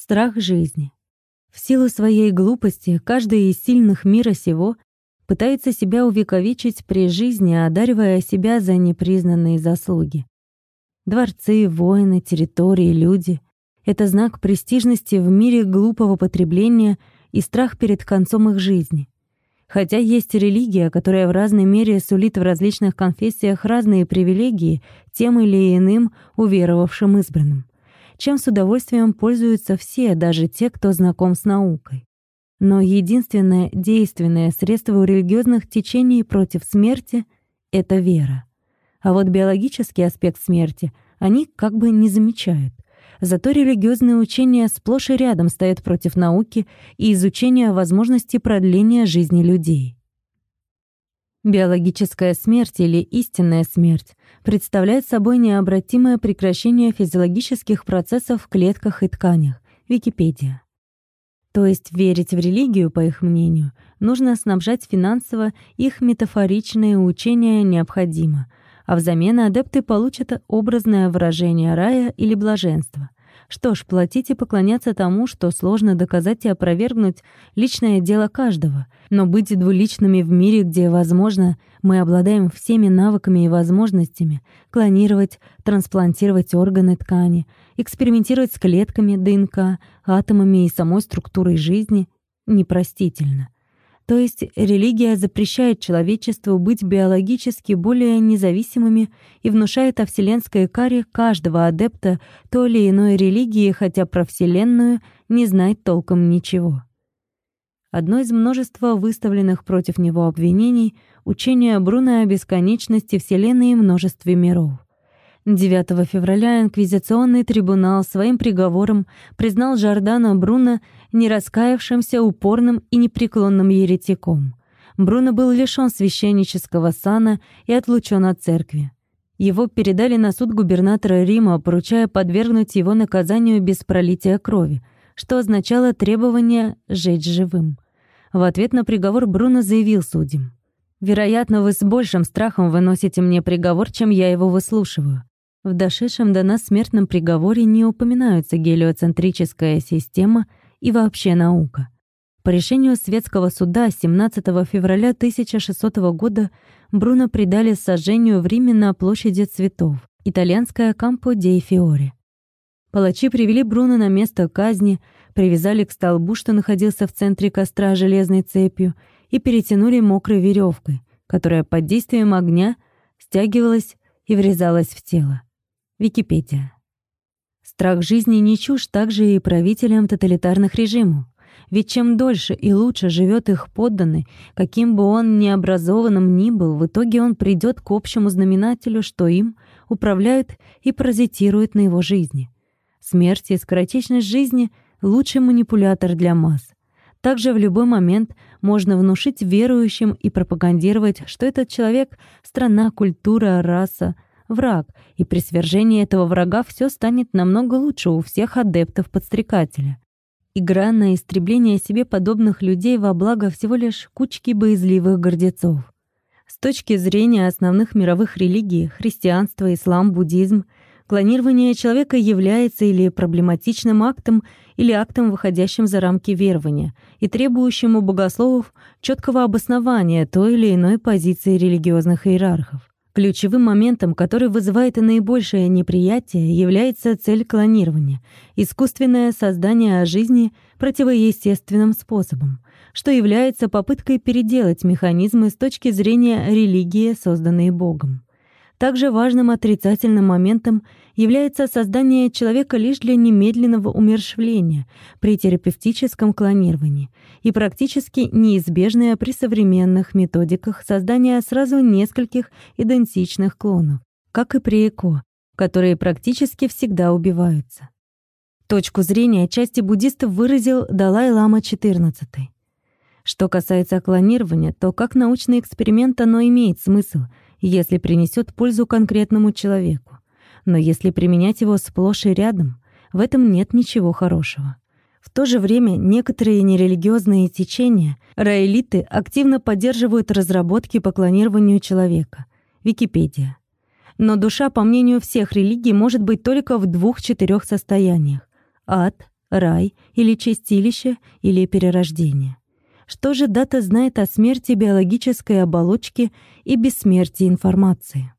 Страх жизни. В силу своей глупости каждый из сильных мира сего пытается себя увековечить при жизни, одаривая себя за непризнанные заслуги. Дворцы, воины, территории, люди — это знак престижности в мире глупого потребления и страх перед концом их жизни. Хотя есть религия, которая в разной мере сулит в различных конфессиях разные привилегии тем или иным уверовавшим избранным, чем с удовольствием пользуются все, даже те, кто знаком с наукой. Но единственное действенное средство у религиозных течений против смерти — это вера. А вот биологический аспект смерти они как бы не замечают. Зато религиозные учения сплошь и рядом стоят против науки и изучения возможности продления жизни людей. Биологическая смерть или истинная смерть представляет собой необратимое прекращение физиологических процессов в клетках и тканях. Википедия. То есть верить в религию, по их мнению, нужно снабжать финансово их метафоричные учения необходимо, а взамен адепты получат образное выражение рая или блаженства. Что ж, платить и поклоняться тому, что сложно доказать и опровергнуть личное дело каждого, но быть двуличными в мире, где, возможно, мы обладаем всеми навыками и возможностями клонировать, трансплантировать органы ткани, экспериментировать с клетками ДНК, атомами и самой структурой жизни, непростительно. То есть религия запрещает человечеству быть биологически более независимыми и внушает о вселенской каре каждого адепта той или иной религии, хотя про Вселенную не знает толком ничего. Одно из множества выставленных против него обвинений — учение Бруно о бесконечности Вселенной и множестве миров. 9 февраля инквизиционный трибунал своим приговором признал Жордана Бруно не раскаявшимся, упорным и непреклонным еретиком. Бруно был лишён священнического сана и отлучен от церкви. Его передали на суд губернатора Рима, поручая подвергнуть его наказанию без пролития крови, что означало требование «жечь живым». В ответ на приговор Бруно заявил судьям. «Вероятно, вы с большим страхом выносите мне приговор, чем я его выслушиваю. В дошедшем до нас смертном приговоре не упоминаются гелиоцентрическая система и вообще наука. По решению светского суда 17 февраля 1600 года Бруно предали сожжению в Риме на площади цветов, итальянская Кампо дей Фиори. Палачи привели Бруно на место казни, привязали к столбу, что находился в центре костра железной цепью, и перетянули мокрой веревкой, которая под действием огня стягивалась и врезалась в тело. Википедия. Страх жизни не чушь также и правителям тоталитарных режимов. Ведь чем дольше и лучше живет их подданный, каким бы он необразованным ни был, в итоге он придет к общему знаменателю, что им управляют и паразитируют на его жизни. Смерть и скоротечность жизни — лучший манипулятор для масс. Также в любой момент можно внушить верующим и пропагандировать, что этот человек — страна, культура, раса — враг, и при свержении этого врага все станет намного лучше у всех адептов подстрекателя. Игра на истребление себе подобных людей во благо всего лишь кучки боязливых гордецов. С точки зрения основных мировых религий — христианство, ислам, буддизм — клонирование человека является или проблематичным актом, или актом, выходящим за рамки верования и требующим у богословов четкого обоснования той или иной позиции религиозных иерархов. Ключевым моментом, который вызывает наибольшее неприятие, является цель клонирования — искусственное создание жизни противоестественным способом, что является попыткой переделать механизмы с точки зрения религии, созданные Богом. Также важным отрицательным моментом является создание человека лишь для немедленного умершвления при терапевтическом клонировании и практически неизбежное при современных методиках создания сразу нескольких идентичных клонов, как и при ЭКО, которые практически всегда убиваются. Точку зрения части буддистов выразил Далай-лама XIV. Что касается клонирования, то как научный эксперимент оно имеет смысл — если принесет пользу конкретному человеку. Но если применять его сплошь и рядом, в этом нет ничего хорошего. В то же время некоторые нерелигиозные течения, раэлиты, активно поддерживают разработки по клонированию человека. Википедия. Но душа, по мнению всех религий, может быть только в двух-четырех состояниях — ад, рай или чистилище или перерождение? Что же дата знает о смерти биологической оболочки и бессмертии информации?